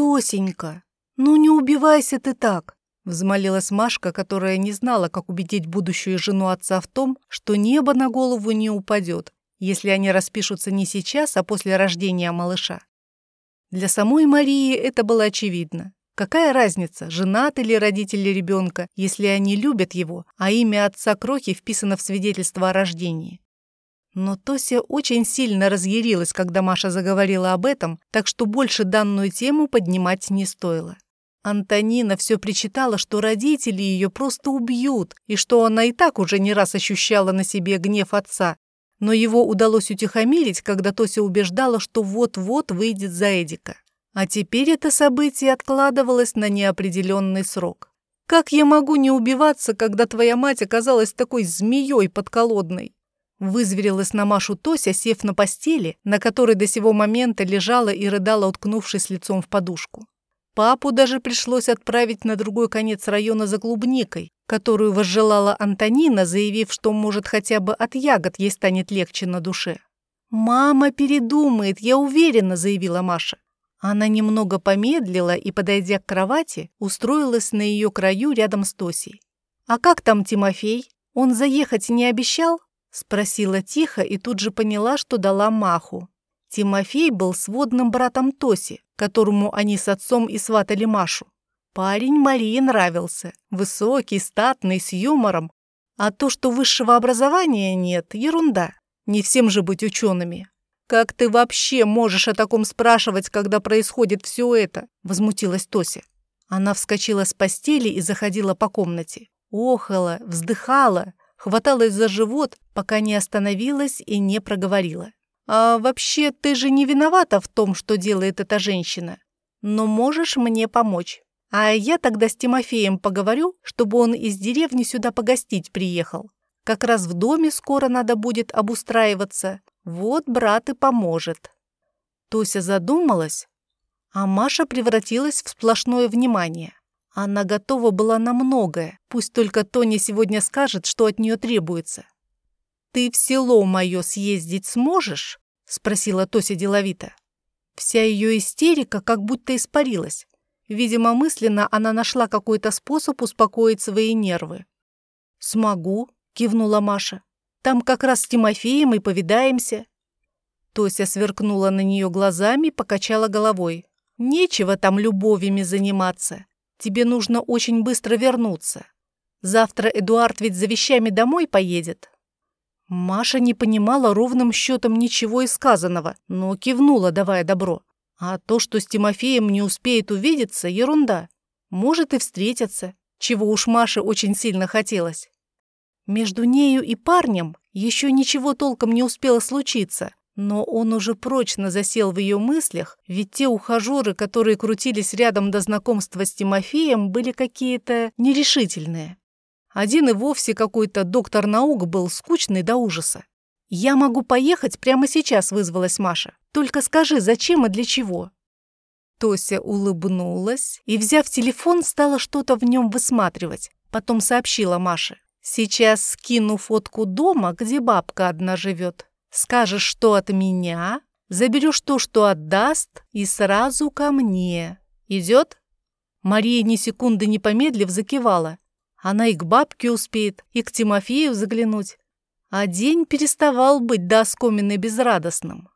Тосенька, ну не убивайся ты так!» Взмолилась Машка, которая не знала, как убедить будущую жену отца в том, что небо на голову не упадет, если они распишутся не сейчас, а после рождения малыша. Для самой Марии это было очевидно. Какая разница, женат или родители ребенка, если они любят его, а имя отца Крохи вписано в свидетельство о рождении? Но Тося очень сильно разъярилась, когда Маша заговорила об этом, так что больше данную тему поднимать не стоило. Антонина все причитала, что родители ее просто убьют, и что она и так уже не раз ощущала на себе гнев отца. Но его удалось утихомирить, когда Тося убеждала, что вот-вот выйдет за Эдика. А теперь это событие откладывалось на неопределенный срок. «Как я могу не убиваться, когда твоя мать оказалась такой змеей подколодной?» Вызверилась на Машу Тося, сев на постели, на которой до сего момента лежала и рыдала, уткнувшись лицом в подушку. Папу даже пришлось отправить на другой конец района за клубникой, которую возжелала Антонина, заявив, что, может, хотя бы от ягод ей станет легче на душе. «Мама передумает, я уверена», — заявила Маша. Она немного помедлила и, подойдя к кровати, устроилась на ее краю рядом с Тосей. «А как там Тимофей? Он заехать не обещал?» — спросила тихо и тут же поняла, что дала маху. Тимофей был сводным братом Тоси, которому они с отцом и сватали Машу. Парень Марии нравился, высокий, статный, с юмором. А то, что высшего образования нет, ерунда. Не всем же быть учеными. «Как ты вообще можешь о таком спрашивать, когда происходит все это?» – возмутилась Тося. Она вскочила с постели и заходила по комнате. Охала, вздыхала, хваталась за живот, пока не остановилась и не проговорила. А вообще, ты же не виновата в том, что делает эта женщина. Но можешь мне помочь. А я тогда с Тимофеем поговорю, чтобы он из деревни сюда погостить приехал. Как раз в доме скоро надо будет обустраиваться. Вот брат и поможет». Тося задумалась, а Маша превратилась в сплошное внимание. Она готова была на многое, пусть только Тоня сегодня скажет, что от нее требуется. «Ты в село мое съездить сможешь?» — спросила Тося деловито. Вся ее истерика как будто испарилась. Видимо, мысленно она нашла какой-то способ успокоить свои нервы. «Смогу», — кивнула Маша. «Там как раз с Тимофеем и повидаемся». Тося сверкнула на нее глазами, покачала головой. «Нечего там любовями заниматься. Тебе нужно очень быстро вернуться. Завтра Эдуард ведь за вещами домой поедет. Маша не понимала ровным счетом ничего из сказанного, но кивнула, давая добро. А то, что с Тимофеем не успеет увидеться, ерунда. Может и встретятся, чего уж Маше очень сильно хотелось. Между нею и парнем еще ничего толком не успело случиться, но он уже прочно засел в ее мыслях, ведь те ухажеры, которые крутились рядом до знакомства с Тимофеем, были какие-то нерешительные. Один и вовсе какой-то доктор наук был скучный до ужаса. «Я могу поехать прямо сейчас», — вызвалась Маша. «Только скажи, зачем и для чего?» Тося улыбнулась и, взяв телефон, стала что-то в нем высматривать. Потом сообщила Маше. «Сейчас скину фотку дома, где бабка одна живет. Скажешь, что от меня, заберешь то, что отдаст, и сразу ко мне. Идет?» Мария ни секунды не помедлив закивала. Она и к бабке успеет, и к Тимофею заглянуть. А день переставал быть до оскомины безрадостным.